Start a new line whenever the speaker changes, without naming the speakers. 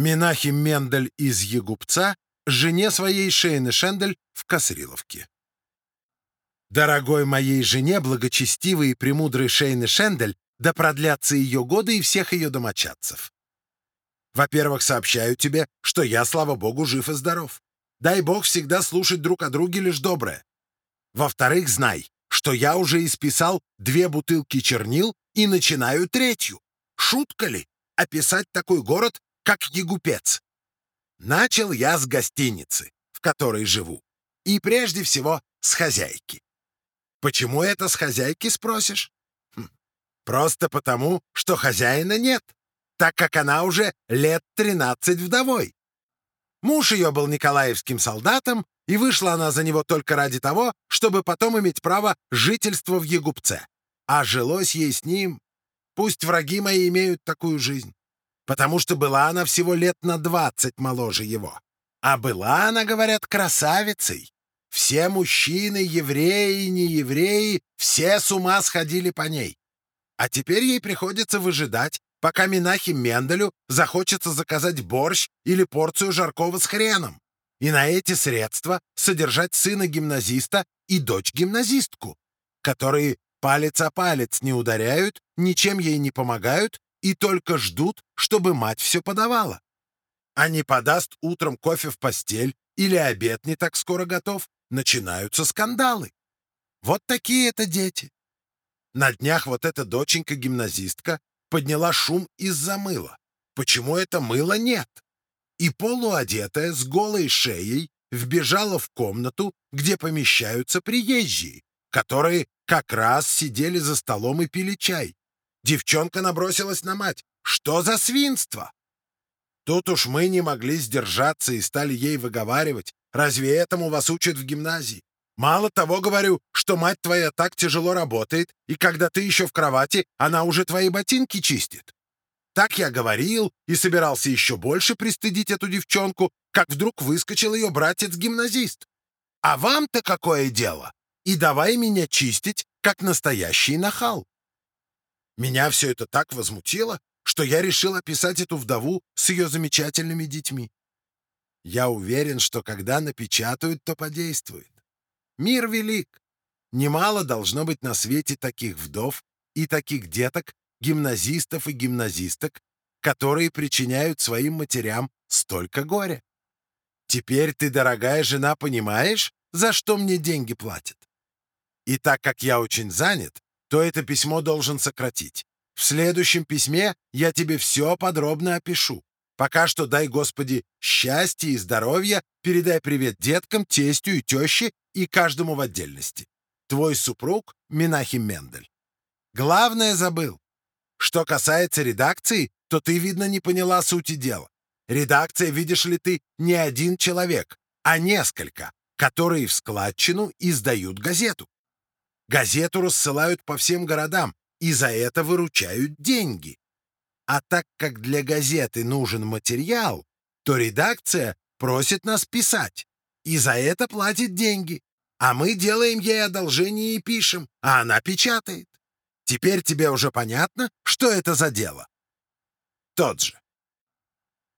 Минахим Мендель из Егупца жене своей Шейны Шендель в Косриловке. Дорогой моей жене, благочестивой и премудрой Шейны Шендель, да продлятся ее годы и всех ее домочадцев. Во-первых, сообщаю тебе, что я, слава богу, жив и здоров. Дай бог всегда слушать друг о друге лишь доброе. Во-вторых, знай, что я уже исписал две бутылки чернил и начинаю третью. Шутка ли описать такой город, как Егупец? Начал я с гостиницы, в которой живу, и прежде всего с хозяйки. Почему это с хозяйки, спросишь? Хм, просто потому, что хозяина нет, так как она уже лет 13 вдовой. Муж ее был николаевским солдатом, и вышла она за него только ради того, чтобы потом иметь право жительства в Егупце. А жилось ей с ним. Пусть враги мои имеют такую жизнь. Потому что была она всего лет на двадцать моложе его. А была она, говорят, красавицей. Все мужчины, евреи и неевреи, все с ума сходили по ней. А теперь ей приходится выжидать, пока Минахи Менделю захочется заказать борщ или порцию жаркого с хреном, и на эти средства содержать сына гимназиста и дочь гимназистку, которые палец о палец не ударяют, ничем ей не помогают и только ждут, чтобы мать все подавала. А не подаст утром кофе в постель или обед не так скоро готов, начинаются скандалы. Вот такие это дети. На днях вот эта доченька-гимназистка подняла шум из-за мыла. Почему это мыла нет? И полуодетая, с голой шеей, вбежала в комнату, где помещаются приезжие, которые как раз сидели за столом и пили чай. Девчонка набросилась на мать. «Что за свинство?» Тут уж мы не могли сдержаться и стали ей выговаривать. Разве этому вас учат в гимназии? Мало того, говорю, что мать твоя так тяжело работает, и когда ты еще в кровати, она уже твои ботинки чистит. Так я говорил и собирался еще больше пристыдить эту девчонку, как вдруг выскочил ее братец-гимназист. А вам-то какое дело? И давай меня чистить, как настоящий нахал. Меня все это так возмутило, что я решил описать эту вдову с ее замечательными детьми. Я уверен, что когда напечатают, то подействует. Мир велик. Немало должно быть на свете таких вдов и таких деток, гимназистов и гимназисток, которые причиняют своим матерям столько горя. Теперь ты, дорогая жена, понимаешь, за что мне деньги платят? И так как я очень занят, то это письмо должен сократить. В следующем письме я тебе все подробно опишу. Пока что дай, Господи, счастья и здоровья, передай привет деткам, тестю и теще и каждому в отдельности. Твой супруг Минахим Мендель. Главное забыл. Что касается редакции, то ты, видно, не поняла сути дела. Редакция, видишь ли ты, не один человек, а несколько, которые в складчину издают газету. Газету рассылают по всем городам, и за это выручают деньги. А так как для газеты нужен материал, то редакция просит нас писать, и за это платит деньги. А мы делаем ей одолжение и пишем, а она печатает. Теперь тебе уже понятно, что это за дело? Тот же.